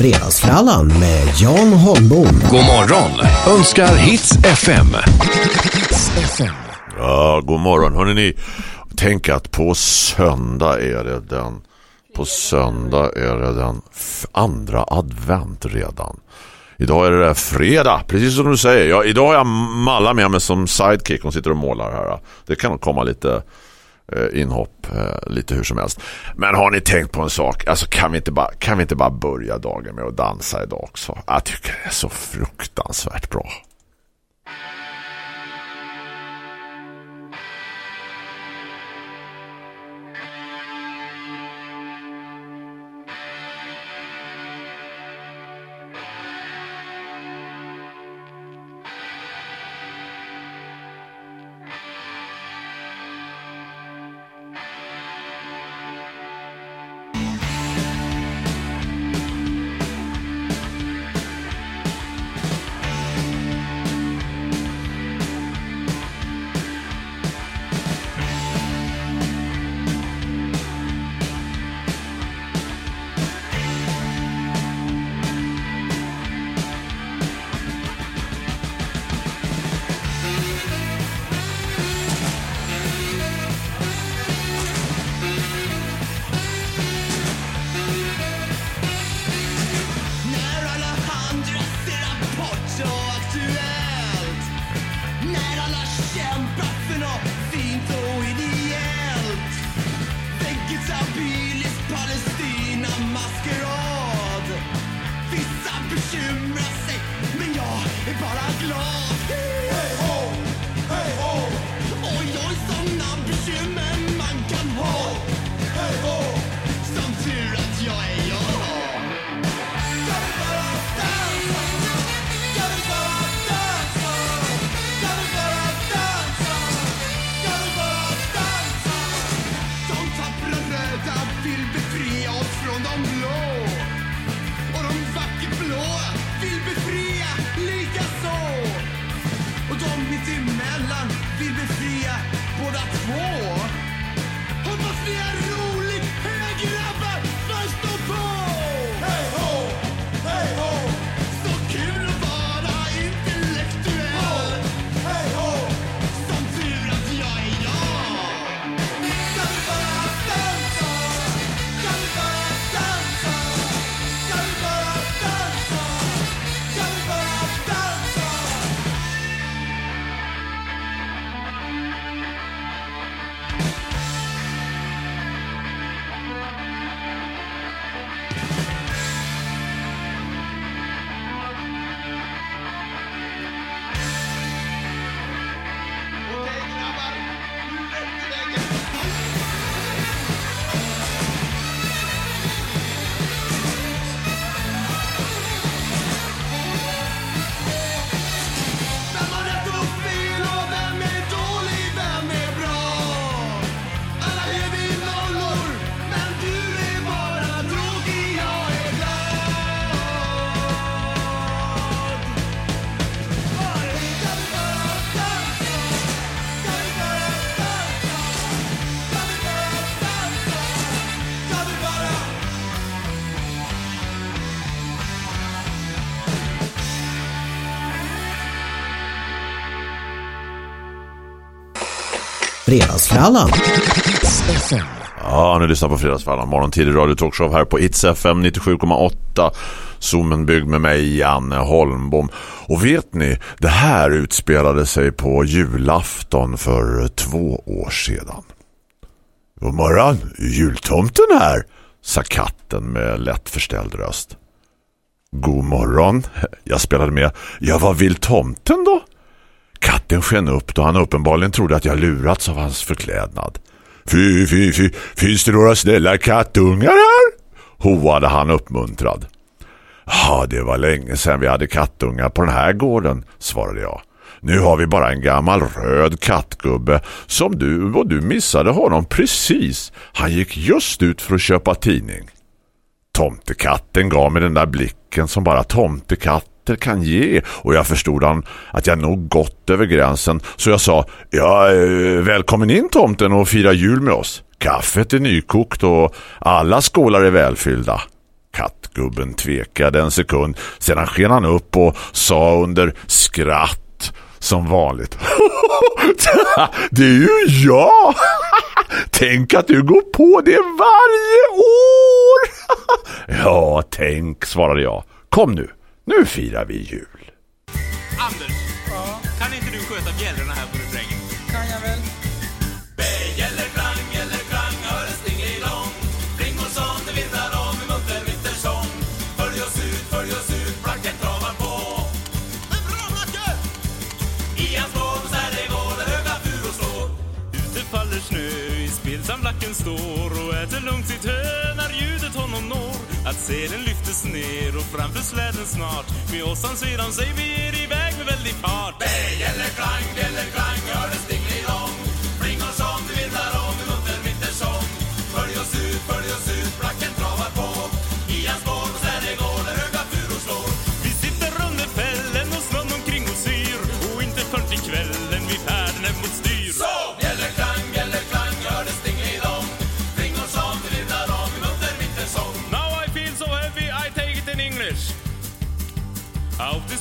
Fredagsfrallan med Jan Holmbom. God morgon önskar Hits FM. Hits FM. Ja, god morgon. Hörrni ni, tänk att på söndag är det den på söndag är det den andra advent redan. Idag är det fredag, precis som du säger. Ja, idag har jag Malla med mig som sidekick. Hon sitter och målar här. Det kan komma lite Eh, inhopp eh, lite hur som helst. Men har ni tänkt på en sak? Alltså kan vi inte bara, kan vi inte bara börja dagen med att dansa idag också? Jag tycker det är så fruktansvärt bra. Fredagsfrallan. Ja, nu lyssnar på Fredagsfrallan. Morgontidig radio talkshow här på It's FM 97,8. Zoomen byggd med mig, Janne Holmbom. Och vet ni, det här utspelade sig på julafton för två år sedan. God morgon, jultomten här, sa katten med lätt förställd röst. God morgon, jag spelade med. Ja, vad vill tomten då? Katten sken upp då han uppenbarligen trodde att jag lurats av hans förklädnad. Fy, fy, fy, finns det några snälla kattungar här? Hoade han uppmuntrad. Ja, det var länge sedan vi hade kattungar på den här gården, svarade jag. Nu har vi bara en gammal röd kattgubbe som du och du missade honom precis. Han gick just ut för att köpa tidning. Tomtekatten gav mig den där blicken som bara tomtekatt katter kan ge och jag förstod han att jag nog gått över gränsen så jag sa ja, eh, välkommen in tomten och fira jul med oss. Kaffet är nykokt och alla skålar är välfyllda. Kattgubben tvekade en sekund. Sedan sken han upp och sa under skratt som vanligt. det är ju jag! Tänk att du går på det varje år! ja, tänk, svarade jag. Kom nu, nu firar vi jul. Anders, kan inte du sköta bjällrorna här på refrängen? kan jag väl. Bjällerklang, bjällerklang, hör en stingelidong. Ring och sång, det vindar om i munter vintersång. Följ oss ut, följ oss ut, flacken travar på. Men bra Flacke! I hans så är det går, där höga furor slår. Ute faller snö, i spilsamlacken står och äter lugnt sitt hö när ljudet honom når. Att selen lyftes ner och framför släden snart. Med oss han sedan sig vi ger iväg med väldig fart. Det gäller klang, hör en stingelidong. Ring dingelidong Flingor som vindar om en munter vintersång. Följ oss ut, följ oss ut, flacken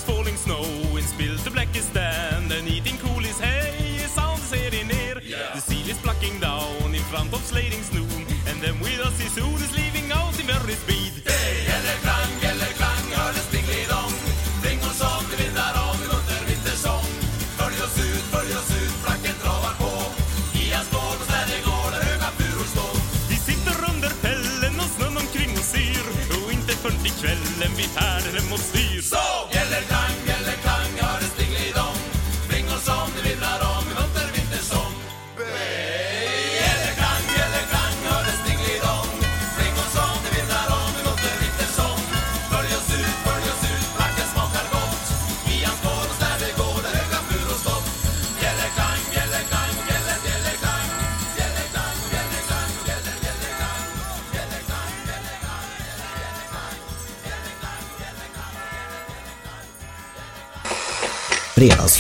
falling snow in sand, and eating coolies. Hey, sounds heading near. Yeah. The seal is plucking down in front of slating snow and then with us is soon as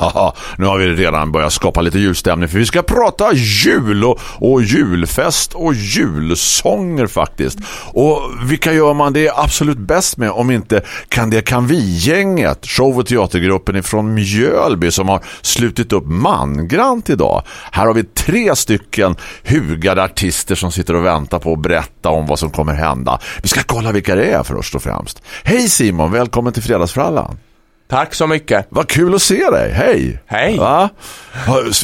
Haha, nu har vi redan börjat skapa lite julstämning för vi ska prata jul och, och julfest och julsånger faktiskt. Och vilka gör man det absolut bäst med om inte kan det kan vi-gänget, show- och teatergruppen ifrån Mjölby som har slutit upp mangrant idag. Här har vi tre stycken hugade artister som sitter och väntar på att berätta om vad som kommer hända. Vi ska kolla vilka det är först och främst. Hej Simon, välkommen till Fredagsfrallan. Tack så mycket. Vad kul att se dig. Hej. Hej. Va?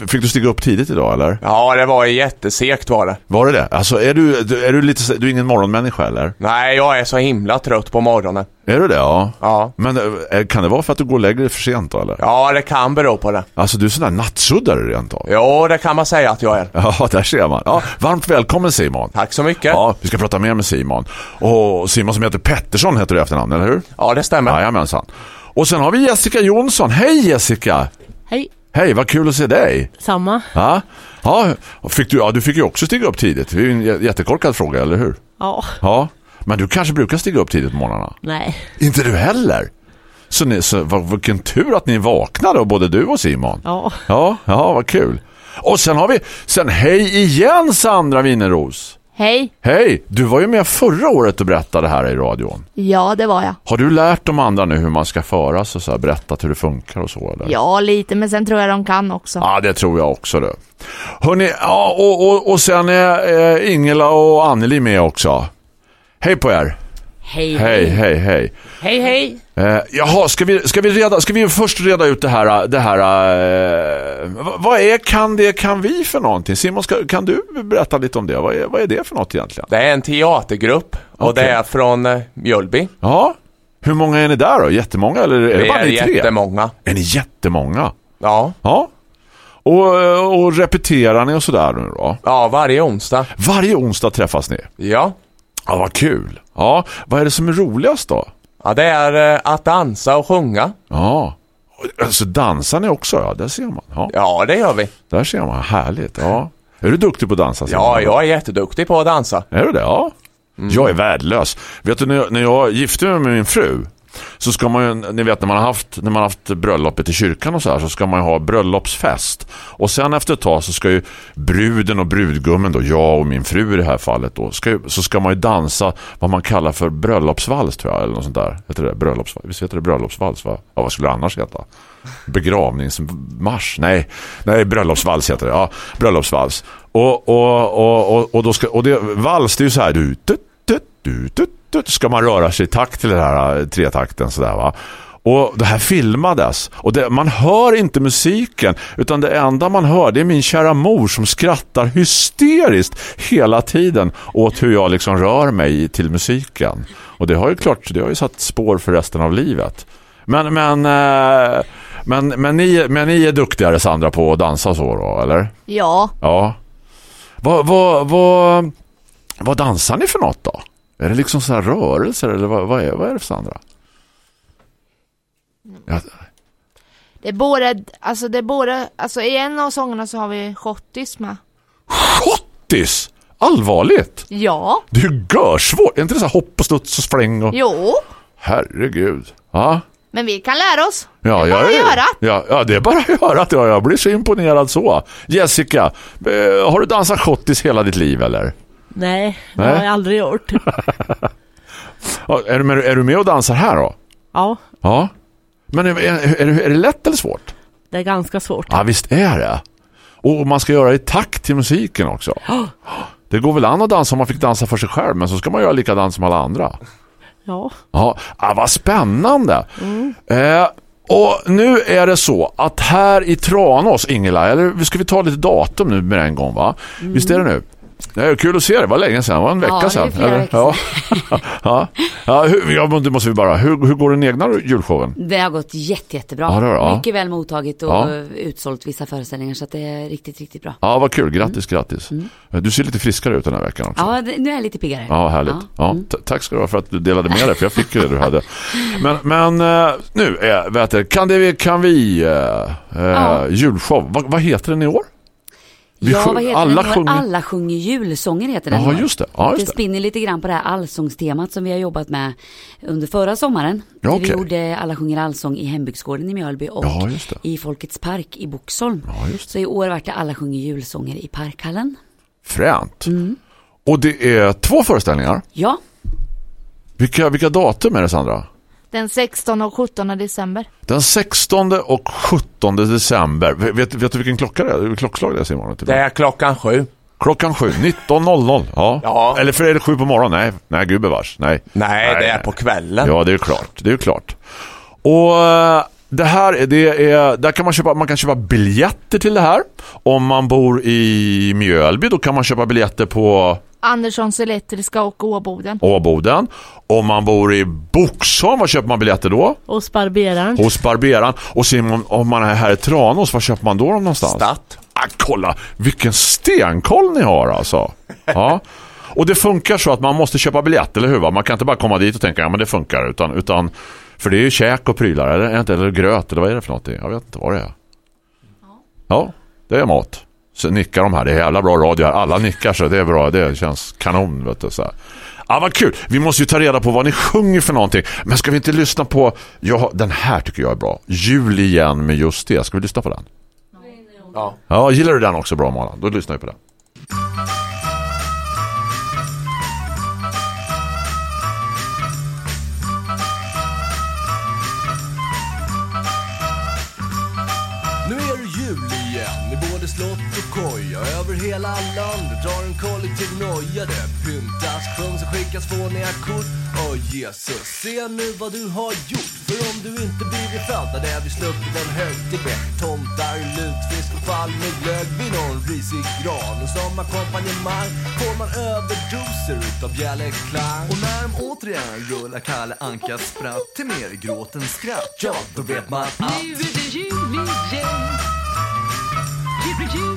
Fick du stiga upp tidigt idag eller? Ja, det var jättesegt var det. Var det det? Alltså är du, är du lite du är ingen morgonmänniska eller? Nej, jag är så himla trött på morgonen. Är du det? Ja. Ja. Men eh, kan det vara för att du går dig för sent då eller? Ja, det kan bero på det. Alltså du är sån där nattsuddare rent av. Jo, det kan man säga att jag är. Ja, där ser man. Ja, varmt välkommen Simon. Tack så mycket. Ja, vi ska prata mer med Simon. Och Simon som heter Pettersson heter du efternamn, eller hur? Ja, det stämmer. Jajamensan. Och sen har vi Jessica Jonsson. Hej Jessica! Hej, Hej, vad kul att se dig. samma. Ja, ja, fick du, ja du fick ju också stiga upp tidigt. Det är ju en jä- jättekorkad fråga, eller hur? Ja, Ja, men du kanske brukar stiga upp tidigt på morgnarna? nej. Inte du heller? Så, ni, så vad, vilken tur att ni vaknade, både du och Simon. Ja, Ja, ja, vad kul. Och sen har vi, sen hej igen Sandra Winneros. Hej. Hej, du var ju med förra året och berättade här i radion. Ja, det var jag. Har du lärt de andra nu hur man ska föras och så här, berättat hur det funkar och så? Eller? Ja, lite, men sen tror jag de kan också. Ja, det tror jag också det. Hörrni, ja, och, och, och sen är eh, Ingela och Anneli med också. Hej på er. Hej, Hej, hej, hej. Hej, hej. Eh, jaha, ska vi, ska, vi reda, ska vi först reda ut det här, det här eh, vad- är kan det, kan vi för någonting? Simon, ska, kan du berätta lite om det? Vad är, vad är det för något egentligen? Det är en teatergrupp och Okej. det är från eh, Mjölby. Ja, hur många är ni där då? Jättemånga eller är det Vi bara är ni tre? jättemånga. Är ni jättemånga? Ja. Ja. Och, eh, och repeterar ni och sådär nu då? ja, varje onsdag. Varje onsdag träffas ni? Ja. Ja, vad kul. Ja, vad är det som är roligast då? Ja, det är eh, att dansa och sjunga. Ja, alltså dansar ni också? Ja, där ser man. Ja, Ja, det gör vi. där ser man. Härligt. Ja. Är du duktig på att dansa? Ja, jag är jätteduktig på att dansa. Är du det? Ja. Jag är värdelös. Vet du, när jag, när jag gifte mig med min fru så ska man ju, ni vet när man har haft, när man har haft bröllopet i kyrkan och så här så ska man ju ha bröllopsfest. Och sen efter ett tag så ska ju bruden och brudgummen då, jag och min fru i det här fallet då, ska ju, så ska man ju dansa vad man kallar för bröllopsvals tror jag, eller något sånt där. Heter det bröllopsvals? Visst heter det bröllopsvals va? Ja, vad skulle det annars heta? Begravningsmarsch? Nej, nej bröllopsvals heter det. Ja, bröllopsvals. Och, och, och, och, och, då ska, och det, vals det är ju så här du, du, du, du, du, du, ska man röra sig i takt till den här eh, tretakten sådär va. Och det här filmades. Och det, man hör inte musiken. Utan det enda man hör det är min kära mor som skrattar hysteriskt hela tiden åt hur jag liksom rör mig till musiken. Och det har ju klart, det har ju satt spår för resten av livet. Men, men, eh, men, men, ni, men ni är duktigare Sandra på att dansa så då, eller? Ja, Ja. Vad, vad, vad, vad dansar ni för något då? Är det liksom så här rörelser eller vad, vad, är, vad är det för Sandra? Ja, det är både, alltså det är både, alltså i en av sångerna så har vi schottis med. schottis! Allvarligt! Ja, Det är ju görsvårt. Är inte det så här hopp och studs och spräng? Och... jo, Herregud. Ja. men vi kan lära oss. Ja, det är bara jag att göra. Ja, ja, det är bara att göra. jag blir så imponerad så. Jessica, eh, har du dansat schottis hela ditt liv eller? Nej, det Nej. har jag aldrig gjort. Ja, är, du med, är du med och dansar här då? Ja, Ja. Men är, är, är, det- det lätt eller svårt? det är ganska svårt. Ja, visst är det. Och man ska göra i takt till musiken också. Det går väl an att dansa om man fick dansa för sig själv, men så ska man göra likadant som alla andra. Ja, Ja, ah, vad spännande. Eh, och nu är det så att här i Tranås, Ingela, eller ska vi ta lite datum nu med en gång va? Visst är det nu? Det är kul att se det, det var länge sedan, det var en vecka Ja, sedan. ja. ja. ja, hur, ja, det måste vi bara, hur, hur går den egna julshowen? Det har gått jätte, jättebra. Ja, det. Mycket väl mottaget och Ja. utsålt vissa föreställningar så att det är riktigt, riktigt bra. Ja, vad kul, grattis, grattis. Du ser lite friskare ut den här veckan också. Ja, nu är jag lite piggare. Ja, härligt. Ja. Mm. Tack ska du ha för att du delade med dig, för jag fick ju det du hade. Men, men eh, nu, är, vet du, kan, det, kan vi uh, Ja. julshow, vad, vad heter den i år? Vi ja, vad heter alla den? sjunger- Alla sjunger julsånger heter den. Ja, just det. Ja, just det spinner lite grann på det här allsångstemat som vi har jobbat med under förra sommaren. Ja, Där Vi gjorde Alla sjunger allsång i hembygdsgården i Mjölby och Ja, i Folkets park i Boxholm. Ja. Så i år vart det Alla sjunger julsånger i Parkhallen. Fränt. Mm. Och det är två föreställningar. Ja, Vilka, vilka datum är det, Sandra? Den 16 och 17 december. Den 16 och 17 december. Vet, vet du vilken klocka det är? Klockslag det är, Simon? Det är klockan sju. Klockan sju, 19.00. Ja. Ja. Eller för är det sju på morgonen? Nej, nej gud bevars. Nej. Nej, det är nej. på kvällen. Ja, det är ju klart. Det är ju klart. Och eh, det här är- det är där kan man köpa man kan köpa biljetter till det här. Om man bor i Mjölby då kan man köpa biljetter på Anderssons Elektriska och Åboden. Åboden. Om man bor i Boxholm, vad köper man biljetter då? hos barberaren. Hos Barberan. Och Simon, om man är här i Tranås, var köper man då dem någonstans? Statt. Ah, kolla, vilken stenkoll ni har alltså. Ja. Och det funkar så att man måste köpa biljett, eller hur? va? Man kan inte bara komma dit och tänka, ja men det funkar. Utan, utan, för det är ju käk och prylar, eller, är det inte? eller gröt, eller vad är det för något? Jag vet inte vad det är. Ja, det är mat. Så nickar de här, det är jävla bra radio här. Alla nickar så det är bra, det känns kanon. Vet du, så här. Ja, vad kul. Vi måste ju ta reda på vad ni sjunger för någonting. Men ska vi inte lyssna på, ja, den här tycker jag är bra. Jul igen med just det. Ska vi lyssna på den? Ja. Ja, gillar du den också bra Mala? Då lyssnar vi på den. Hela landet drar en kollektiv noja Det pyntas, sjungs och skickas fåniga kort. Åh Jesus, se nu vad du har gjort. För om du inte blivit född hade vi sluppit en högtid med Tomtar, lutfisk och fall med glögg. Vid någon risig gran Och som ackompanjemang får man överdoser utav bjällerklang Och när de återigen rullar Kalle Ankas spratt till mer gråt än skratt Ja, då vet man att Nu är det jul igen. Jul, jul.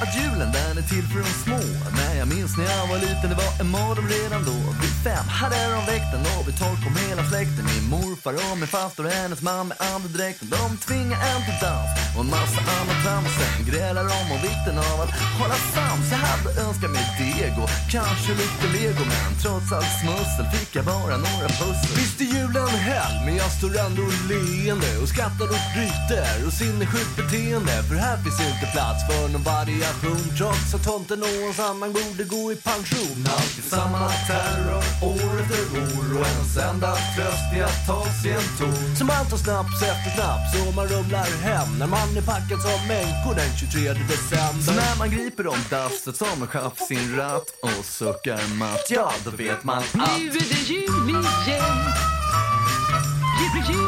Menar ju att julen den är till för de små. När jag minns när jag var liten, det var en morgon redan då. Vid fem hade de väckt en och vid tolv kom hela släkten. Min morfar och min faster och hennes man med andedräkten De tvingar en till dans och en massa annat trams Sen grälar de om vikten av att hålla sams. Jag hade önskat mig deg och kanske lite lego Men trots allt smussel fick jag bara några pussel. Visst är julen hell men jag står ändå leende Och skrattar och bryter och sinnessjukt beteende. För här finns inte plats för någon variation. Trots att tomten och hans annan borde gå i pension. Alltid samma terror år efter år Och ens enda tröst är att ta sig en ton Så man tar snaps efter snaps och man rumlar hem När man är packad som människor den 23 december. Så när man griper om dasset som en chef sin ratt och suckar matt Ja, då vet man att Nu är det jul igen. Jul, jul.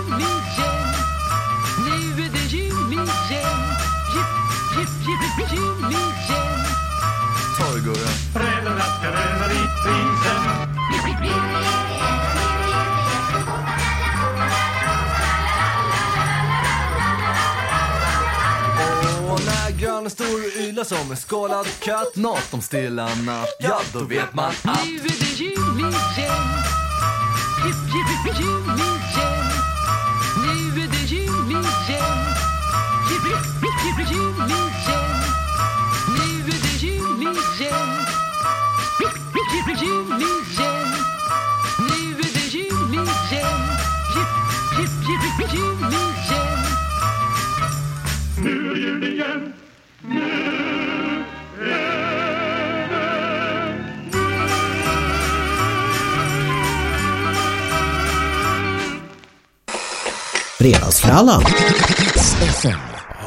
Och stor yla ylar som en skalad katt Nåt om stilla natt Ja, då vet man att Nu är det jul igen. Jul, jul, jul igen. Fredagsfrallan.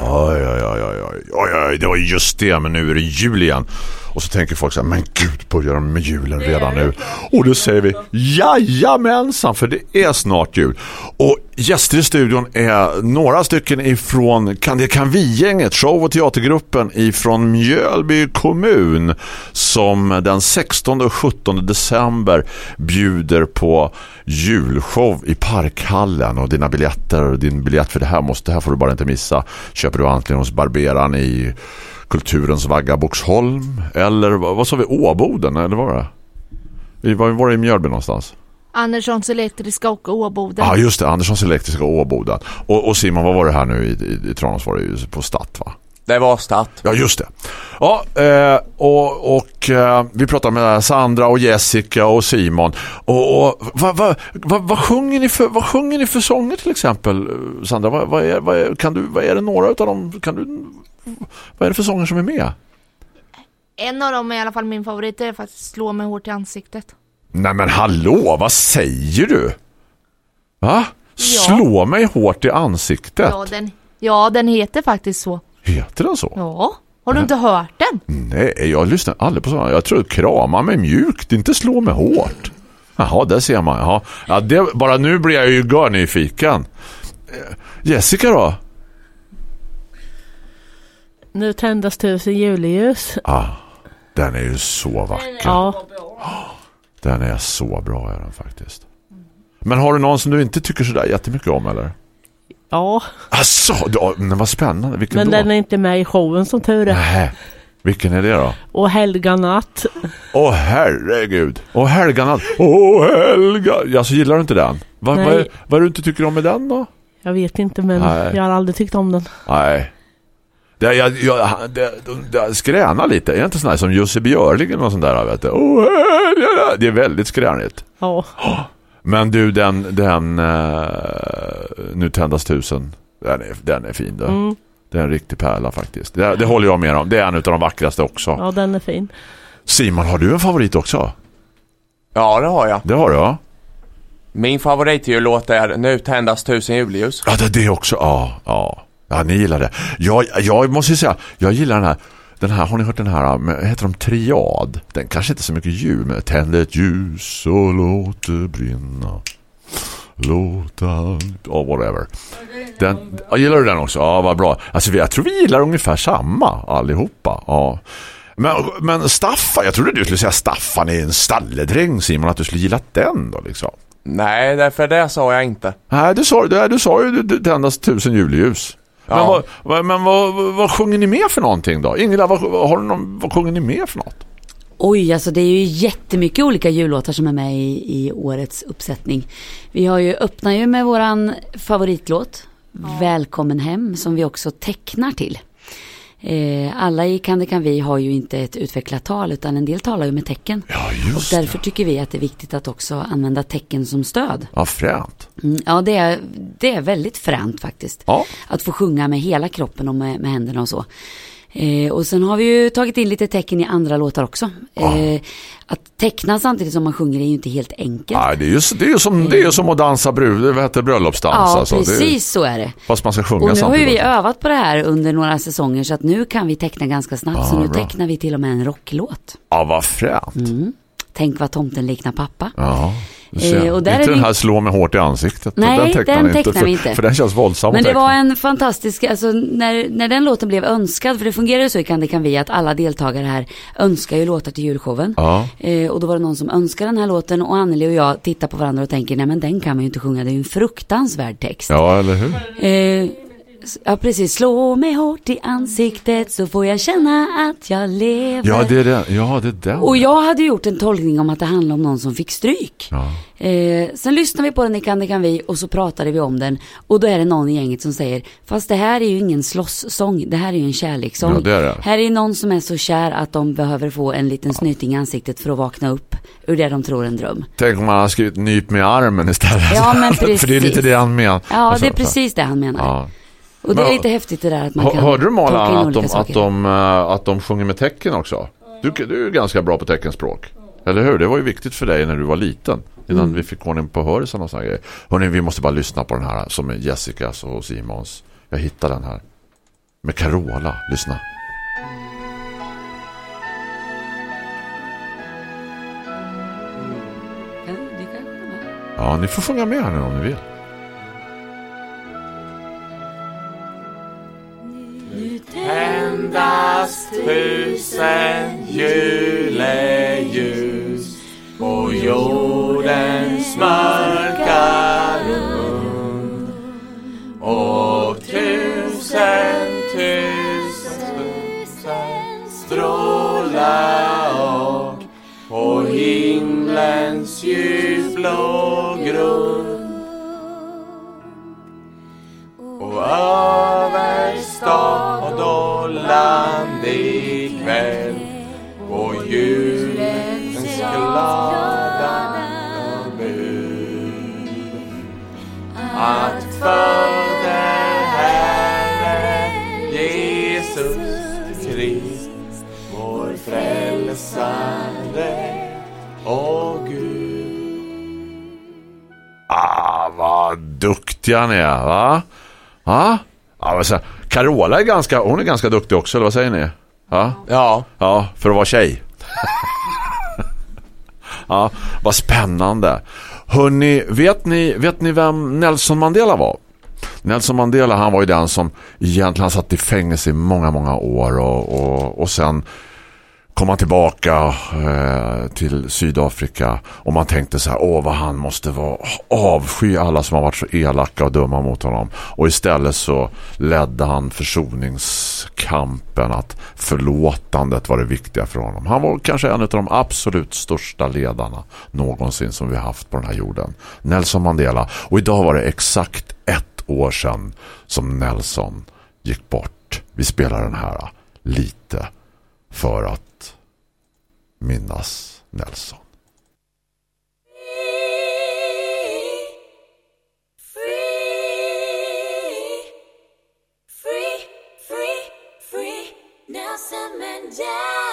Oj, oj, oj, oj, oj, oj, oj, det var just det, men nu är det jul igen. Och så tänker folk så här, men gud, börjar de med julen redan nu? Och då säger vi, jajamensan, för det är snart jul. Och gäster i studion är några stycken ifrån Kan det kan vi-gänget, show- och teatergruppen ifrån Mjölby kommun som den 16 och 17 december bjuder på julshow i Parkhallen och dina biljetter och din biljett för det här måste det här får du bara inte missa. Köper du antingen hos Barberan i Kulturens vagga Boxholm eller vad, vad sa vi Åboden eller vad var det? Var var det i Mjölby någonstans? Anderssons elektriska och Åboden. Ja just det, Anderssons elektriska Åboden. Och, och Simon, vad var det här nu i, i, i Tranås var det ju på Statt va? Det var Statt. Ja, just det. Ja, eh, och, och eh, vi pratar med Sandra och Jessica och Simon. Och, och vad, vad, vad, vad, sjunger ni för, vad sjunger ni för sånger till exempel, eh, Sandra? Vad, vad, är, vad, är, kan du, vad är det några av dem? Kan du, vad är det för sånger som är med? En av dem är i alla fall min favorit, det är faktiskt Slå mig hårt i ansiktet. Nej men hallå, vad säger du? Va? Ja. Slå mig hårt i ansiktet. Ja den, ja, den heter faktiskt så. Heter den så? Ja. Har du inte hört den? Nej, jag lyssnar aldrig på sådana. Jag tror krama mig mjukt, inte slå mig hårt. Jaha, där ser man. Jaha. Ja, det, bara nu blir jag ju gör nyfiken. Eh, Jessica då? Nu tändas tusen juleljus. Ah, den är ju så vacker. Ja, Den är så bra är den faktiskt. Men har du någon som du inte tycker sådär jättemycket om eller? ja. Asså, då, men vad spännande. Vilken men då? den är inte med i showen som tur är. Nej. Vilken är det då? Och Helga natt. Åh herregud. Åh Helga natt. Åh Helga. Alltså gillar du inte den? Va, Nej. vad, är, vad är du inte tycker om med den då? Jag vet inte men Nej. jag har aldrig tyckt om den. Nej. Det, jag, jag, det, det skränar lite. Är det inte sån här som Jussi Björling eller något sånt där? Vet du? Helga. Det är väldigt skränigt. Ja. Men du, den, den uh, Nu tändas tusen. Den är, den är fin då. Mm. Det är en riktig pärla faktiskt. Det, det håller jag med om. Det är en av de vackraste också. ja, den är fin. Simon, har du en favorit också? Ja, det har jag. Det har du, ja. Min favoritjullåt är Nu tändas tusen julljus. Ja, det är det också. Ja, ja. Ja, ni gillar det. Jag, jag måste ju säga, jag gillar den här. Den här, har ni hört den här, med, heter de Triad? Den kanske inte är så mycket ljus, men tänd ett ljus och låt det brinna. Låta, oh, whatever. Den, gillar du den också? Ja, vad bra. Alltså, jag tror vi gillar ungefär samma allihopa. Ja. Men, men Staffan, jag trodde du skulle säga Staffan är en stalledräng, Simon, att du skulle gilla den då liksom. Nej, därför det sa jag inte. Nej, du sa, du, du sa ju du, du tändas tusen julljus. Men, Ja. vad, vad, men vad, vad, sjunger ni med för någonting då? Ingela, vad, har du någon, vad sjunger ni med för något? Oj, alltså det är ju jättemycket olika jullåtar som är med i, i årets uppsättning. Vi har ju, öppnar ju med våran favoritlåt, Välkommen hem, som vi också tecknar till. Eh, alla i Kan det kan vi har ju inte ett utvecklat tal utan en del talar ju med tecken. Ja, Och just därför det. tycker vi att det är viktigt att också använda tecken som stöd. Ja, fränt. Mm, ja, det är, det är väldigt fränt faktiskt. Ja. Att få sjunga med hela kroppen och med, med händerna och så. Eh, och sen har vi ju tagit in lite tecken i andra låtar också. Eh, att teckna samtidigt som man sjunger är ju inte helt enkelt. Ja, det är ju, det är ju som, det är ju som att dansa brud, vad heter bröllopsdans? Ja, alltså. Det är- precis så är det. Fast man ska sjunga Och nu har samtidigt. vi övat på det här under några säsonger så att nu kan vi teckna ganska snabbt. Ja, så nu bra. tecknar vi till och med en rocklåt. Ja, vad fränt. Mm. Tänk vad tomten liknar pappa. Ja. Eh, och där inte den vi- här slå mig hårt i ansiktet. Nej, den tecknar, den tecknar för, vi inte. För den känns våldsam Men det teckna. var en fantastisk, alltså när, när den låten blev önskad, för det fungerar ju så i Kan det kan vi att alla deltagare här önskar ju låtar till julshowen. Ja. Eh, och då var det någon som önskade den här låten och Anneli och jag tittar på varandra och tänker, nej men den kan man ju inte sjunga, det är ju en fruktansvärd text. Ja, eller hur? Eh, ja precis, slå mig hårt i ansiktet så får jag känna att jag lever. Ja, det är den. Ja, det är den. Och jag hade gjort en tolkning om att det handlar om någon som fick stryk. Ja. Eh, sen lyssnade vi på den i Kan det kan vi och så pratade vi om den. Och då är det någon i gänget som säger, fast det här är ju ingen slåsssång, det här är ju en kärlekssång. Ja, det är det. Här är någon som är så kär att de behöver få en liten snyting i ansiktet för att vakna upp ur det de tror en dröm. Tänk om man har skrivit nyp med armen istället. Ja, men För det är lite precis. det han menar. Ja, Alltså, det är precis det han menar. Ja. Och det är lite häftigt det där att man kan Hörde du Mala att de, att, de, eh, att de sjunger med tecken också? Du, du är ganska bra på teckenspråk. Eller hur? Det var ju viktigt för dig när du var liten. Innan Mm. vi fick ordning på hörseln och sådana grejer. Hörrni, vi måste bara lyssna på den här som är Jessicas och Simons. Jag hittar den här. Med Carola. Lyssna. Ja, ni får sjunga med här nu om ni vill. Tändas tusen juleljus på jordens mörka rum. Och tusen, tusen stråla och på himlens ljusblå grund. Och över stad bud att födde Herren Jesus Krist vår frälsare och Gud Ah, vad duktiga ni är, va? Ja? Ja, men så, Carola är ganska, hon är ganska duktig också, eller vad säger ni? Ja? Ja, Ja, för att vara tjej. ja, vad spännande. Hörrni, vet ni, vet ni vem Nelson Mandela var? Nelson Mandela, han var ju den som egentligen satt i fängelse i många, många år och, och, och sen komma tillbaka eh, till Sydafrika och man tänkte så här, åh vad han måste vara avsky alla som har varit så elaka och dumma mot honom. Och istället så ledde han försoningskampen att förlåtandet var det viktiga för honom. Han var kanske en av de absolut största ledarna någonsin som vi har haft på den här jorden. Nelson Mandela. Och idag var det exakt ett år sedan som Nelson gick bort. Vi spelar den här lite för att minnas Nelson. Free, free, free, Nelson Mandela.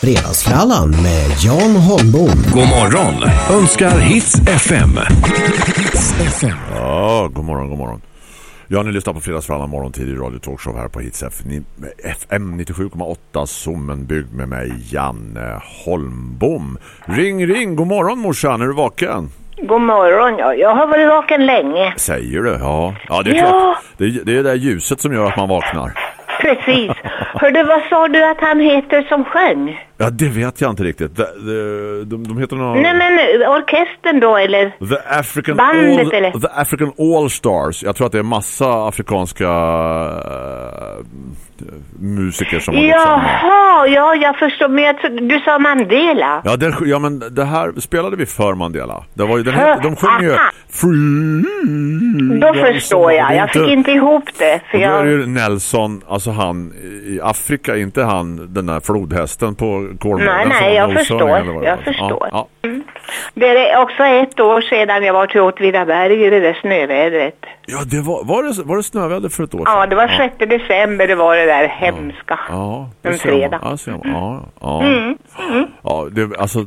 Fredagsfrallan med Jan Holmbom. God morgon önskar Hits FM. Hits FM. Ja, god morgon, god morgon. Ja, ni lyssnar på Fredagsfrallan morgontid i Radio Talkshow här på Hits FM, FM 97,8 Sommenbygd med mig Janne Holmbom. Ring, ring, god morgon morsan, är du vaken? God morgon, ja. Jag har varit vaken länge. Säger du? Ja, ja det är Ja. klart. Det är, det är det där ljuset som gör att man vaknar. Precis. Hörde, vad sa du att han heter som sjöng? Ja, det vet jag inte riktigt. De, de, de, heter någon... Nej men orkestern då eller? The African, Bandet, All, eller? The African All Stars. Jag tror att det är massa afrikanska äh, musiker som har. Jaha, ja jag förstår. Men jag tro, du sa Mandela. Ja, den, ja, men det här spelade vi för Mandela. Det var ju den, För- de sjunger ju. Free. Då förstår jag. Det Jag fick inte ihop det. För Och då är det jag... ju Nelson, alltså han i Afrika, inte han, den där flodhästen på Kolmården. Nej, nej, jag förstår. Jag förstår. Ja, ja. Det är också ett år sedan jag var till Åtvidaberg i det där snövädret. ja det var, var, det, var det snöväder för ett år sedan? Ja, det var 6 december. Det var det där hemska. Ja, det En fredag. Ja. Ja, ja. Mm. Mm. ja det, alltså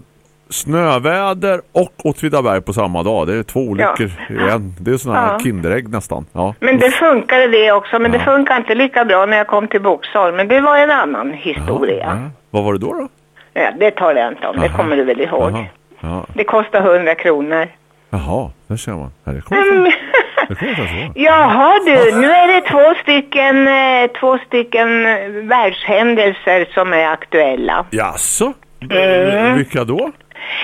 snöväder och Åtvidaberg på samma dag. Det är två olyckor igen. Det är sådana här Ja. kinderägg nästan. Ja. Men det funkade det också, men det Ja. funkar inte lika bra när jag kom till Boxholm. Men det var en annan historia. Ja. Vad var det då då? Ja, det talar jag inte om, det Aha. kommer du väl ihåg. Ja. Det kostar 100 kronor. Jaha, där ser man. Ja, det kommer Mm. det. Jaha du, nu är det två stycken, eh, två stycken eh, världshändelser som är aktuella. Jaså? Mm. Vilka då?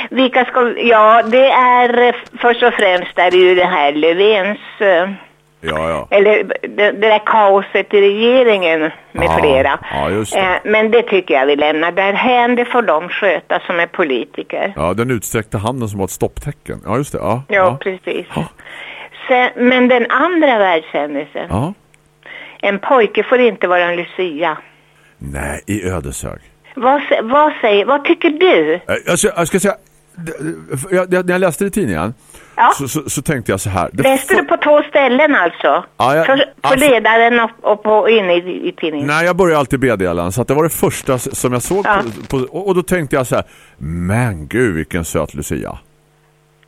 Vilka ska, ja det är eh, först och främst är det ju det här Löfvens, eh, Ja, ja. eller det, det där kaoset i regeringen med Ja, flera. Ja, just det. Eh, Men det tycker jag vi lämnar därhän, det får de sköta som är politiker. Ja, den utsträckta handen som var ett stopptecken. Ja, just det. Ja, Ja, precis. Sen, men den andra världshändelsen, ja. en pojke får inte vara en lucia. Nej, i Ödeshög. Vad, vad, säger, vad tycker du? Eh, Jag ska, säga, jag, när jag läste det i tidningen Ja. så, så, så tänkte jag så här. Det Läste du på två ställen alltså? Ja, jag- för, för alltså- ledaren och, och på, inne i, i tidningen? Nej, jag började alltid BD-delen så det var det första som jag såg Ja. på, på, och, då tänkte jag så här, men gud vilken söt Lucia.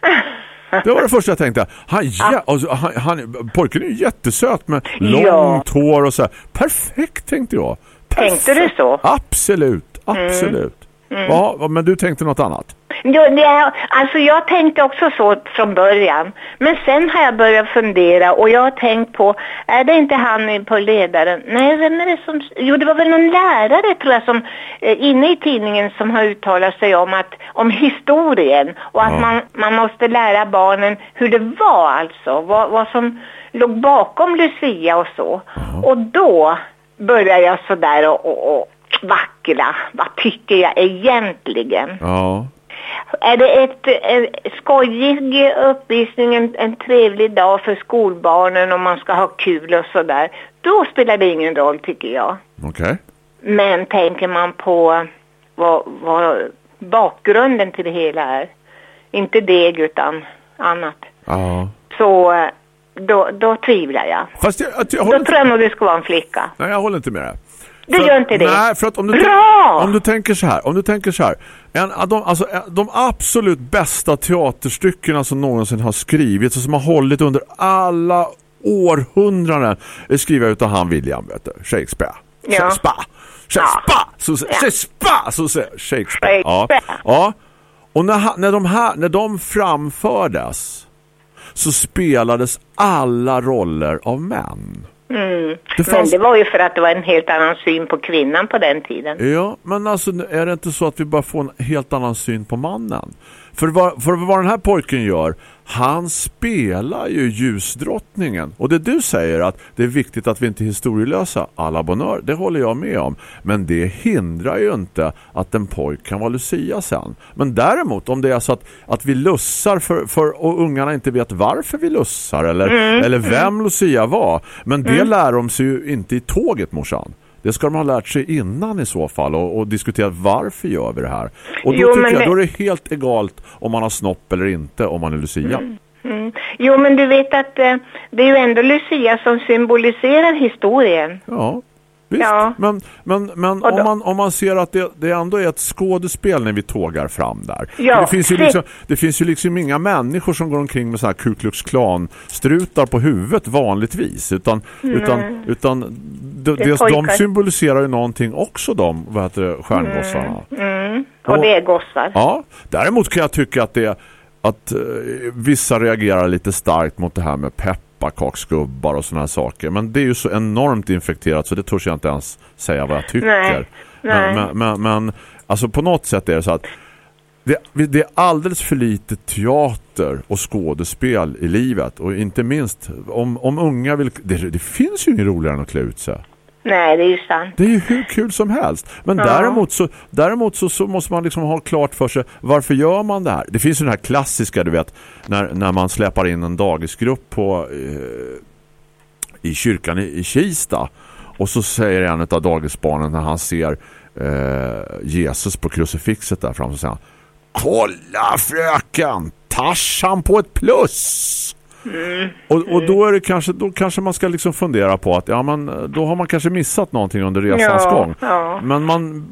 Det var det första jag tänkte. Han, ja. alltså, han, han, pojken är ju jättesöt med långt hår och så här. Perfekt tänkte jag. Tänkte du så? Absolut, absolut. Mm. Ja, men du tänkte något annat? Jo, är, alltså jag tänkte också så från början. Men sen har jag börjat fundera och jag har tänkt på, är det inte han på ledaren? Nej, vem är det som... Jo, det var väl någon lärare tror jag som eh, inne i tidningen som har uttalat sig om att om historien och att Ja. man, man måste lära barnen hur det var alltså. Vad, vad som låg bakom Lucia och så. Och då börjar jag sådär och, och, och vackla. Vad tycker jag egentligen? Ja. Är det ett, en skojig uppvisning, en, en trevlig dag för skolbarnen och man ska ha kul och sådär, då spelar det ingen roll tycker jag. Okej. Men tänker man på vad, vad bakgrunden till det hela är, inte deg utan annat, Ja. så eh, då, då tvivlar jag. Fast jag, jag, Då tror jag nog det ska vara en flicka. Nej, jag håller inte med För gör inte det? Nej, för att om du, Bra! om du tänker så här, om du tänker så här, en, de, alltså, en- de absolut bästa teaterstyckena som någonsin har skrivits och som har hållit under alla århundraden är skrivna utav han William, vet du, Shakespeare. Ja. Shakespeare. Shakespeare. Så, Ja. Shakespeare. Så, säger- Shakespeare. Ja. Shakespeare. ja. Och när, när, de här, när de framfördes så spelades alla roller av män. Mm. Det fanns- Men det var ju för att det var en helt annan syn på kvinnan på den tiden. Ja, men alltså är det inte så att vi bara får en helt annan syn på mannen? För vad, för vad den här pojken gör, han spelar ju ljusdrottningen. Och det du säger att det är viktigt att vi inte är historielösa, alla bonheur, det håller jag med om. Men det hindrar ju inte att en pojk kan vara Lucia sen. Men däremot om det är så att, att vi lussar för, för, och ungarna inte vet varför vi lussar eller, Mm, eller vem Lucia var. Men det Mm. lär de sig ju inte i tåget, morsan. Det ska de ha lärt sig innan i så fall och, och diskuterat varför gör vi det här. Och då Jo, tycker jag då är det helt egalt om man har snopp eller inte om man är Lucia. Mm. Jo, men du vet att eh, det är ju ändå Lucia som symboliserar historien. Ja. Visst, Ja. men, men, men Och om, man, om man ser att det, det ändå är ett skådespel när vi tågar fram där. Ja, det, finns ju liksom, det finns ju liksom inga människor som går omkring med så här Ku Klux Klan strutar på huvudet vanligtvis. Utan, Nej. utan, utan de, är de, symboliserar ju någonting också de, vad heter det, stjärngossarna. Mm. Och det är gossar. Ja, däremot kan jag tycka att det att eh, vissa reagerar lite starkt mot det här med pepparkaksgubbar och här saker. Men det är ju så enormt infekterat så det törs jag inte ens säga vad jag tycker. Nej, nej. Men, men, men, men alltså på något sätt är det så att det, det är alldeles för lite teater och skådespel i livet. Och inte minst om, om unga vill... Det, det finns ju inget roligare än att klä ut sig. Nej, det är ju sant. Det är ju hur kul som helst. Men Ja. däremot, så, däremot så, så måste man liksom ha klart för sig varför gör man det här? Det finns ju den här klassiska, du vet, när, när man släpar in en dagisgrupp på, eh, i kyrkan i, i Kista. Och så säger en av dagisbarnen när han ser eh, Jesus på krucifixet där fram så säger han Kolla fröken, Tarzan på ett plus! Mm. Och, och då är det kanske då kanske man ska liksom fundera på att ja men då har man kanske missat någonting under resans Ja, gång. ja. Men man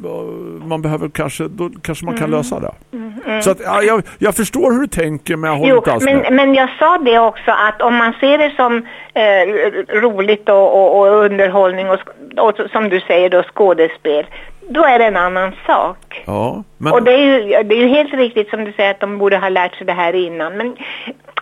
man behöver kanske då kanske man kan Mm. lösa det. Mm. Så att ja, jag, jag förstår hur du tänker men jag håller Jo, inte alls med. men, men jag sa det också att om man ser det som eh, roligt och, och, och underhållning och, och som du säger då skådespel, då är det en annan sak. Ja, men Och det är, ju, det är ju helt riktigt som du säger att de borde ha lärt sig det här innan. Men,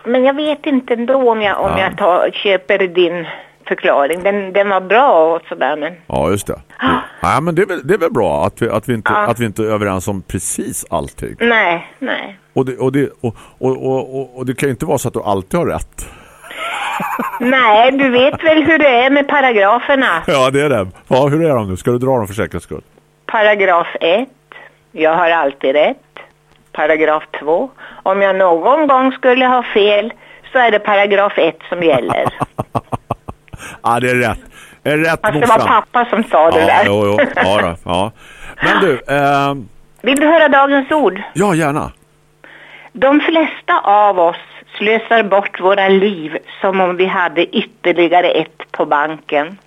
men jag vet inte ändå om jag, om Ja. jag tar, köper din förklaring. Den, den var bra och sådär men... ja, just det. det ja, men det är, väl, det är väl bra att vi, att, vi inte, Ja. att vi inte är överens om precis allting. Nej, nej. Och det, och, det, och, och, och, och, och det kan ju inte vara så att du alltid har rätt. Nej, du vet väl hur det är med paragraferna. Ja, det är det. Ja, hur är de nu? Ska du dra dem för säkerhets skull? Paragraf 1. Jag har alltid rätt. Paragraf 2. Om jag någon gång skulle ha fel så är det paragraf 1 som gäller. Ja, det är rätt. Det är rätt Fast det var pappa som sa det ja, där. Jo, jo. Ja, då, ja. Men du, ehm, Vill du höra dagens ord? ja gärna. De flesta av oss slösar bort våra liv som om vi hade ytterligare ett på banken.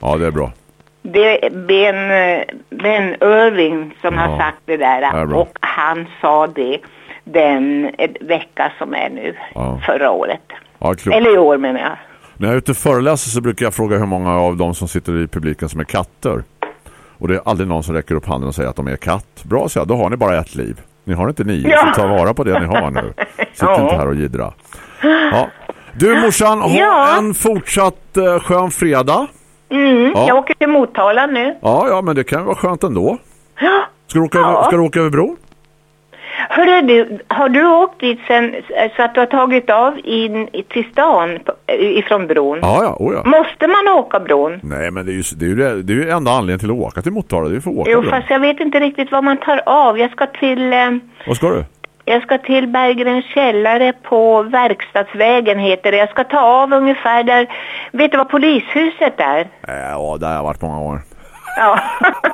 Ja, det är bra. Det är Ben, eh, ben Irving som Ja. har sagt det där bra. och han sa det den eh, vecka som är nu, Ja. förra året. Ja. Eller i år menar jag. När jag är ute och föreläser så brukar jag fråga hur många av de som sitter i publiken som är katter. Och det är aldrig någon som räcker upp handen och säger att de är katt. Bra, så jag. Då har ni bara ett liv. Ni har inte nio, Ja. så ta vara på det ni har nu. Sitt Ja. inte här och gidra. Ja. Du morsan, ha Ja. en fortsatt uh, skön fredag. Mm, Ja. Jag åker till Motala nu. Ja, ja, men det kan vara skönt ändå. Ja. Ska du åka, Ja. över, ska du åka över bron? Hörru du, har du åkt dit sen eh, så att du har tagit av in, till stan eh, ifrån bron? Ja, ja, oh, ja. Måste man åka bron? Nej, men det är ju, det är ju, det, är ju enda anledningen till att åka till Motala. Det är för att åka Jo, bron. fast jag vet inte riktigt vad man tar av. Jag ska till, eh, Vad ska du? Jag ska till Berggrens källare på Verkstadsvägen heter det. Jag ska ta av ungefär där, vet du vad polishuset är? Eh, Ja, där har jag varit många gånger. Ja.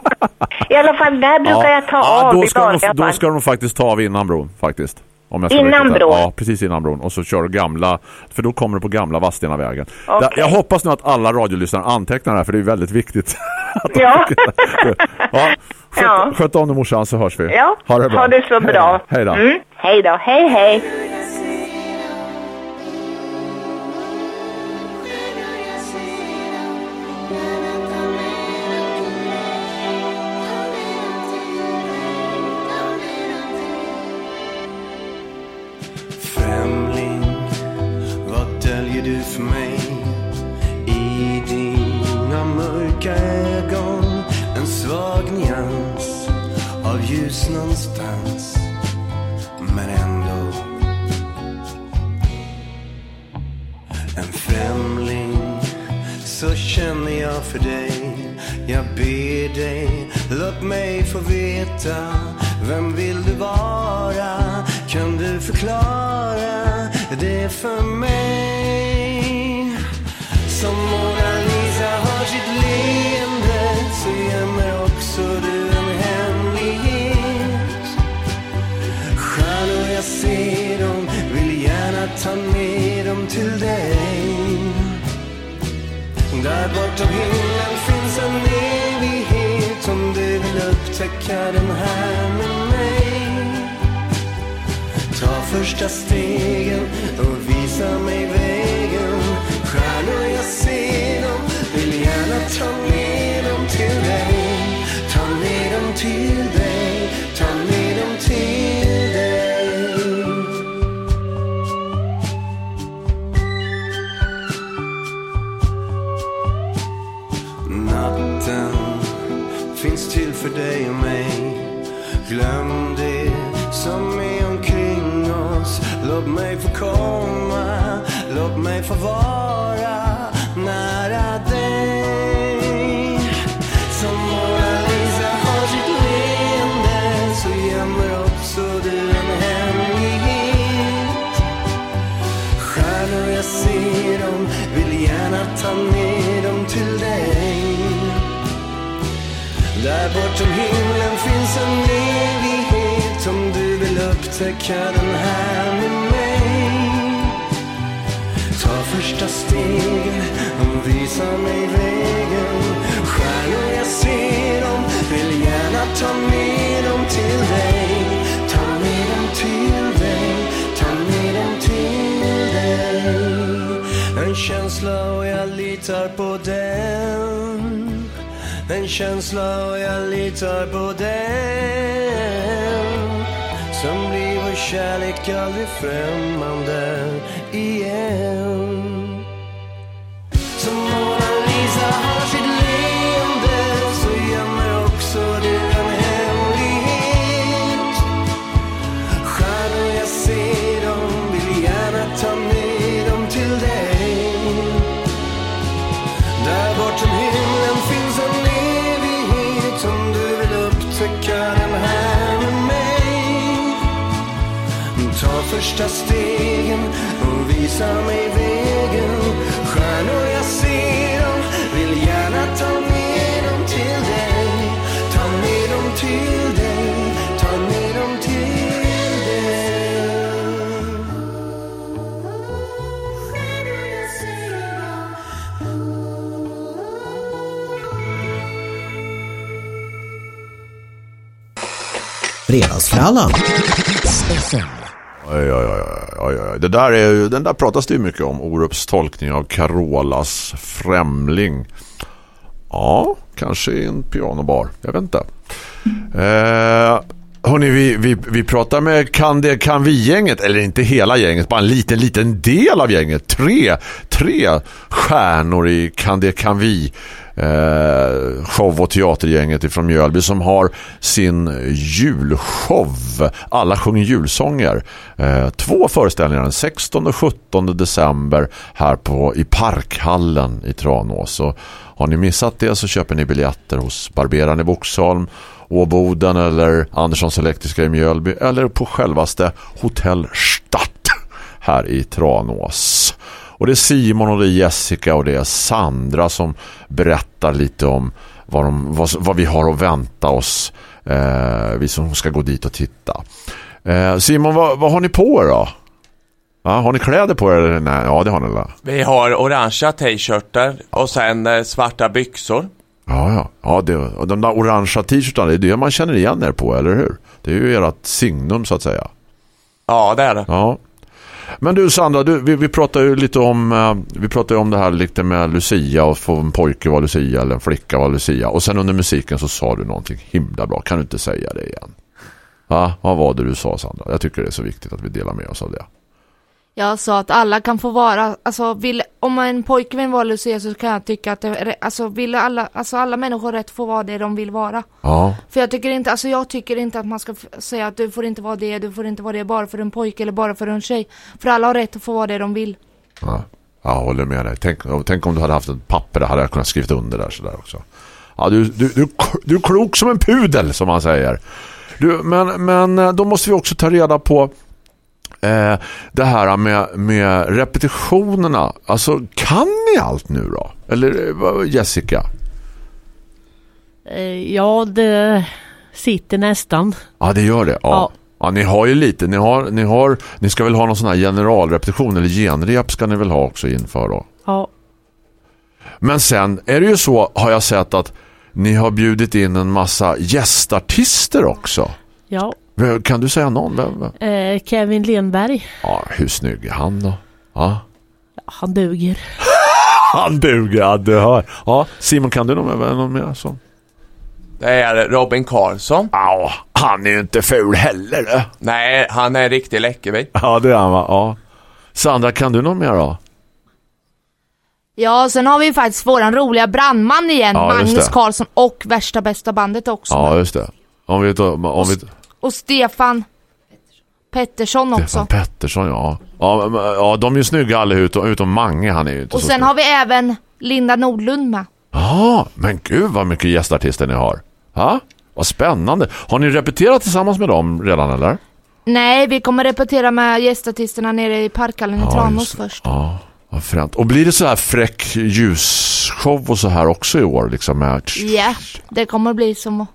I alla fall där brukar jag ta ja, av då i ska, de, då ska de faktiskt ta av innan bron faktiskt. Innan bron? Ja, precis innan bron. Och så kör du gamla, för då kommer du på gamla Vadstenavägen. Okej. Där- Jag hoppas nu att alla radiolyssnare antecknar det här för det är väldigt viktigt. Ja. ja, sköt, Ja. sköt om dig morsan så hörs vi. Ja, ha det bra. ha det så bra. Hej då. Mm, hej då, hej hej. Du för mig? I dina mörka ljus någonstans. Men ändå en främling, så känner jag för dig. Jag ber dig, låt mig få veta vem vill du vara? Kan du förklara det för mig? Som första stegen och visa mig upptäcka den här med mig. Ta första stegen och visa mig vägen. Stjärnor jag ser dem, vill gärna ta med dem till dig. Ta med dem till dig, ta med dem till dig. En känsla och jag litar på den. En känsla och jag litar på den Som blir kärlek aldrig främmande igen. Första stegen och visa mig vägen. Stjärnor jag ser dem, vill gärna ta med dem till dig. Ta med dem till dig, ta med dem till dig. Fredagsfrallan. Oj, oj, oj, oj. Det där är, den där pratas det ju mycket om. Orups tolkning av Carolas Främling. Ja, kanske i en pianobar. Jag vet inte. Eh, hörni, vi, vi, vi pratar med Kan det kan vi-gänget. Eller inte hela gänget, bara en liten, liten del av gänget. Tre, tre stjärnor i Kan det kan vi eh, show- och teatergänget ifrån Mjölby som har sin julshow. Alla sjunger julsånger. Eh, två föreställningar den 16 och 17 december här på, i Parkhallen i Tranås. Och har ni missat det så köper ni biljetter hos Barberaren i Boxholm, Åboden eller Anderssons Elektriska i Mjölby eller på självaste Hotell Stadt här i Tranås. Och det är Simon och det är Jessica och det är Sandra som berättar lite om vad, de, vad, vad vi har att vänta oss eh, vi som ska gå dit och titta. Eh, Simon, vad, vad har ni på er då? Ja, har ni kläder på er? eller Nej, ja, det har ni väl. Vi har orangea t-shirtar och sen eh, svarta byxor. Ja, ja. ja det, och de där orangea t-shirtarna, det är det man känner igen er på, eller hur? Det är ju ert signum så att säga. Ja, det är det. Ja. Men du Sandra, du, vi, vi pratade ju lite om eh, vi pratade om det här lite med Lucia och få en pojke var Lucia eller en flicka var Lucia. Och sen under musiken så sa du någonting himla bra. Kan du inte säga det igen? Ja, vad var det du sa Sandra? Jag tycker det är så viktigt att vi delar med oss av det. Jag sa att alla kan få vara, alltså vill, om en pojke vill vara Lucia så kan jag tycka att det, alltså vill alla, alltså alla människor rätt få vara det de vill vara. Ja, För jag tycker inte, alltså jag tycker inte att man ska säga att du får inte vara det, du får inte vara det bara för en pojke eller bara för en tjej. För alla har rätt att få vara det de vill. ja. Jag håller med dig. Tänk, tänk om du hade haft ett papper där hade jag kunnat skriva under där sådär också. Ja, du, du, du, du är klok som en pudel som man säger. Du, men, men då måste vi också ta reda på eh, det här med, med repetitionerna. Alltså, kan ni allt nu då? Eller eh, Jessica? Eh, Ja, det sitter nästan. Ja, det gör det. Ja. Ja. Ja, ni har ju lite. Ni, har, ni, har, ni ska väl ha någon sån här generalrepetition eller genrep ska ni väl ha också inför då. Ja. Men sen är det ju så, har jag sett att ni har bjudit in en massa gästartister också. Ja, Kan du säga någon? Vem, vem? eh, Kevin Lenberg. Ja, hur snygg är han då? Ja. Han duger. Han duger, ja, du hör. Ja, Simon, kan du någon, någon mer? Så? Det är Robin Karlsson. Ja, han är ju inte ful heller. du. Nej, han är riktigt läckerbil. Ja, det är han va? Ja. Sandra, kan du någon mer då? Ja, sen har vi ju faktiskt våran roliga brandman igen, Ja, Magnus det. Karlsson och värsta bästa bandet också. Ja, just det. Om vi tar, om vi Och Stefan Pettersson också. Stefan Pettersson, ja. Ja, ja, de är ju snygga alla utom, Mange, han är ju inte Och så sen snygg. har vi även Linda Nordlund med. Ja, men gud vad mycket gästartister ni har. Ja, vad spännande. Har ni repeterat tillsammans med dem redan eller? Nej, vi kommer repetera med gästartisterna nere i Parkhallen i Tranås först. Ja, vad fränt. Och blir det så här fräck ljusshow och så här också i år liksom med... Ja, det kommer bli som...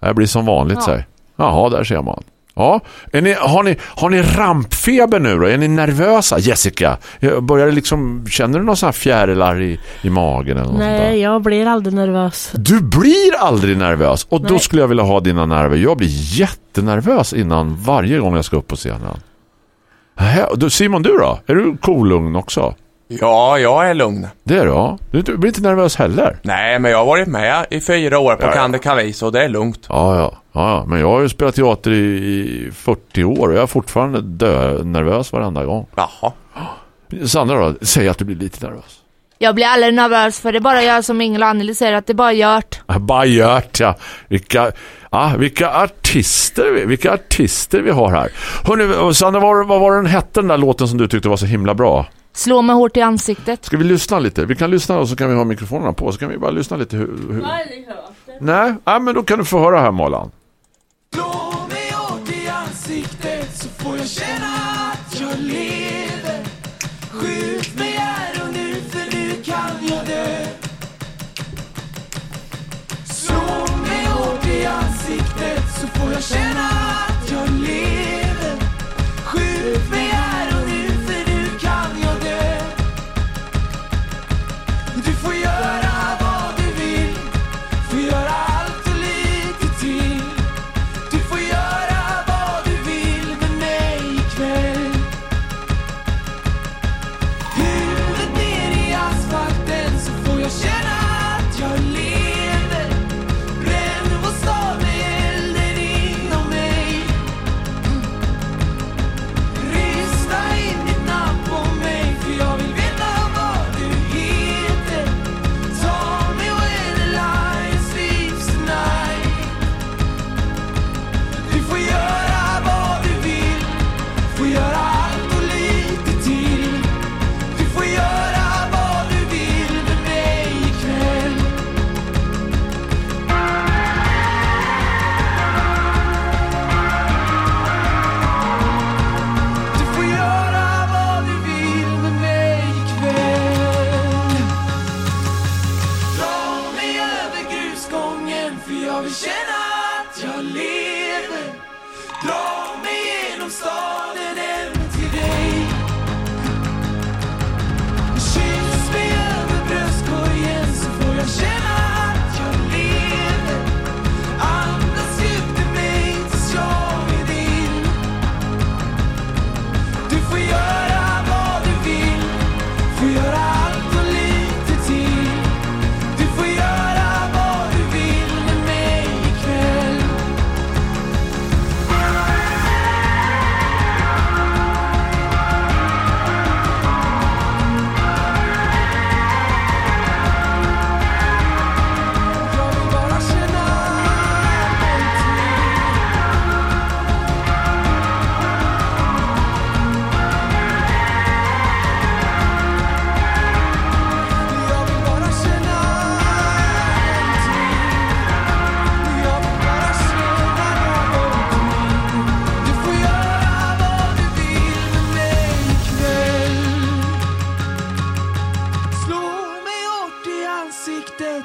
Det blir som vanligt, Ja. säg. Jaha, där ser man. Ja, är ni, har, ni, har ni rampfeber nu då? Är ni nervösa? Jessica, börjar liksom, känner du några sådana här fjärilar i, i magen eller? Nej, jag blir aldrig nervös. Du blir aldrig nervös. Och då Nej. skulle jag vilja ha dina nerver. Jag blir jättenervös innan varje gång jag ska upp på scenen. Du, Simon, du då? Är du kolugn också? Ja, jag är lugn. Det är du, ja. Du, du blir inte nervös heller. Nej, men jag har varit med i fyra år på Ja, ja. Kande Kalis och det är lugnt. Ja, ja, ja. Men jag har ju spelat teater i, i 40 år och jag är fortfarande dö nervös varenda gång. Jaha. Sandra då, säg att du blir lite nervös. Jag blir aldrig nervös för det är bara jag som Ingela Anneli säger att det är bara gjort. Bara gjort, ja. Vilka, ja, vilka artister vi, vilka artister vi har här. Hörrni, Sandra, vad, vad var den hette den där låten som du tyckte var så himla bra? Slå mig hårt i ansiktet. Ska vi lyssna lite? Vi kan lyssna och så kan vi ha mikrofonerna på. Så kan vi bara lyssna lite hur... hur... Nej, ja, men då kan du få höra här, Molan. Slå mig hårt i ansiktet så får jag känna att jag lever Skjut mig här och nu för nu kan jag dö Slå mig hårt i ansiktet så får jag känna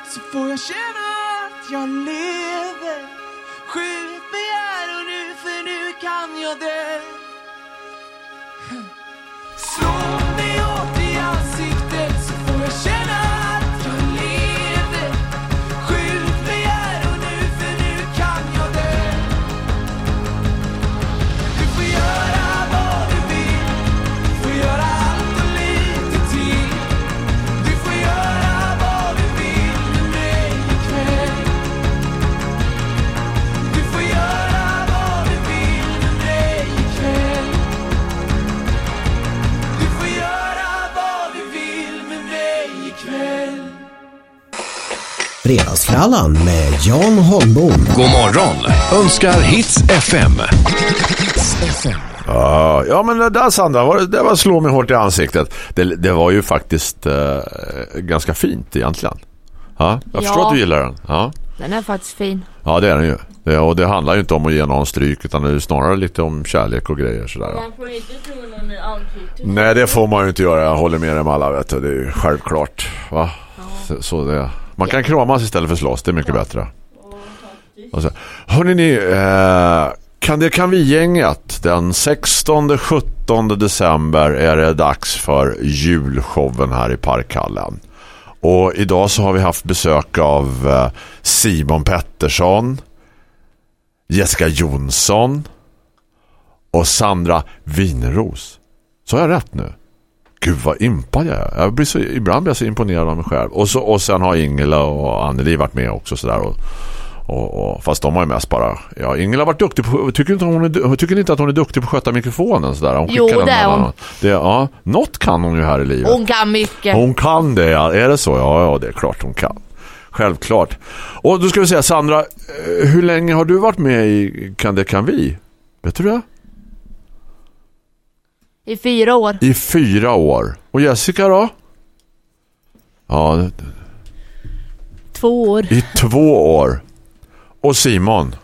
så får jag känna att jag lever. Skjut Fredagsfrallan med Jan Holmbom. God morgon önskar Hits FM. Hits FM. Ja, ja men det där Sandra, var, det var slå mig hårt i ansiktet. Det, det var ju faktiskt eh, ganska fint egentligen. Ja, jag förstår Ja. att du gillar den. Ja, Den är faktiskt fin. ja det är den ju. Det, och det handlar ju inte om att ge någon stryk utan det är snarare lite om kärlek och grejer sådär. Man får inte tro någon ansiktet. Nej, det får man ju inte göra. Jag håller med dem alla, vet du. Det är ju självklart. Va? Så, så det Man kan kramas istället för slåss. Det är mycket bättre. Och så, hörrni ni, eh, kan det kan vi gänget den 16-17 december är det dags för julshowen här i Parkhallen. Och idag så har vi haft besök av eh, Simon Pettersson, Jessica Jonsson och Sandra Winros. Så har jag rätt nu? Gud vad impad jag är. Jag blir så, ibland blir jag så imponerad av mig själv. Och, så, och sen har Ingela och Anneli varit med också. Sådär, och, och, och, fast de har ju mest bara... Ja, Ingela har varit duktig på... Tycker inte, hon är, tycker inte att hon är duktig på att sköta mikrofonen? Sådär? Hon Jo, det är hon. Det, ja, något kan hon ju här i livet. Hon kan mycket. Hon kan det, ja. Är det så? Ja, ja, det är klart hon kan. Självklart. Och då ska vi säga, Sandra, eh, hur länge har du varit med i Kan det kan vi? Vet du det? I fyra år. I fyra år. Och Jessica då? Ja, Två år. i två år. Och Simon?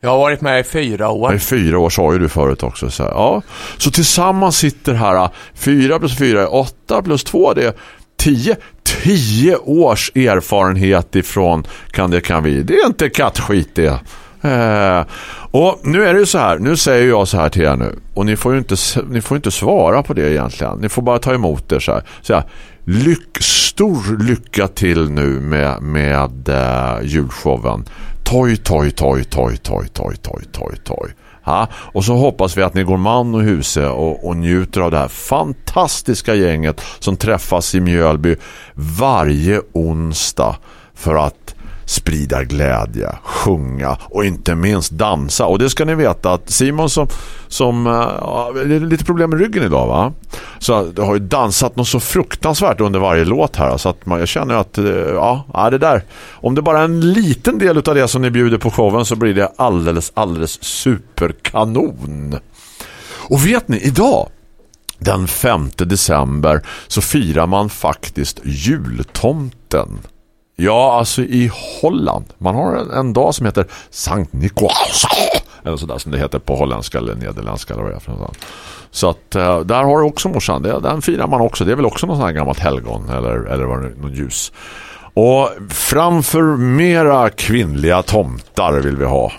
Jag har varit med i fyra år. I fyra år sa ju du förut också. Så, här. Ja. så tillsammans sitter här fyra plus fyra är åtta plus två det är tio. Tio års erfarenhet ifrån kan det kan vi. Det är inte kattskit det. Eh, och nu är det ju så här, nu säger jag så här till er nu och ni får ju inte, ni får inte svara på det egentligen. Ni får bara ta emot det så här. Så här lyck, stor lycka till nu med, med uh, julshowen. Toj, toj, toj, toj, toj, toj, toj, toj, toj. Ha? och så hoppas vi att ni går man och huse och, och njuter av det här fantastiska gänget som träffas i Mjölby varje onsdag för att sprida glädje, sjunga och inte minst dansa. Och det ska ni veta att Simon som, som äh, ja, det är lite problem med ryggen idag va? Så det har ju dansat något så fruktansvärt under varje låt här så att man, jag känner att eh, ja, ja, det där om det bara är en liten del av det som ni bjuder på showen så blir det alldeles, alldeles superkanon. Och vet ni, idag den 5 december så firar man faktiskt jultomten. Ja, alltså i Holland. Man har en, en dag som heter Sankt Nikolaus. Eller sådär som det heter på holländska eller nederländska. Eller vad det är för något. Så att eh, där har du också morsan. Det, den firar man också. Det är väl också något sånt här gammalt helgon eller, eller vad det är, något ljus. Och framför mera kvinnliga tomtar vill vi ha.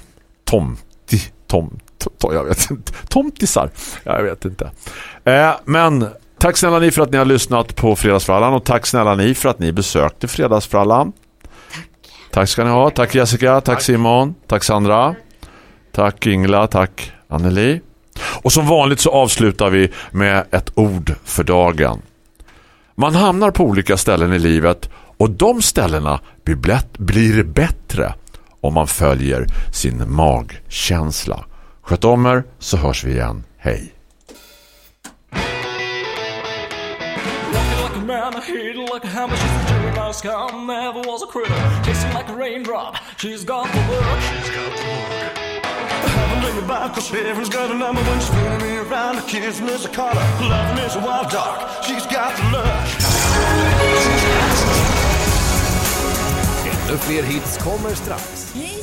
Tomti, tom, to, to, jag vet inte. Tomtisar. Jag vet inte. Eh, men tack snälla ni för att ni har lyssnat på Fredagsfrallan och tack snälla ni för att ni besökte Fredagsfrallan. Tack. Tack ska ni ha. Tack Jessica, tack, Simon, tack Sandra. Tack Ingela, tack Anneli. Och som vanligt så avslutar vi med ett ord för dagen. Man hamnar på olika ställen i livet och de ställena blir bättre om man följer sin magkänsla. Sköt om er så hörs vi igen. Hej! Like a hammer. She's a very nice gal, never was a critter. Kissing like a raindrop, she's got the look. She's got the look. Haven't laid me back, cause Sharon's got a number when she's spinning me around. Kissing is a color, loving is a wild dog. She's got the look. Ännu fler hits kommer strax. Ny timme med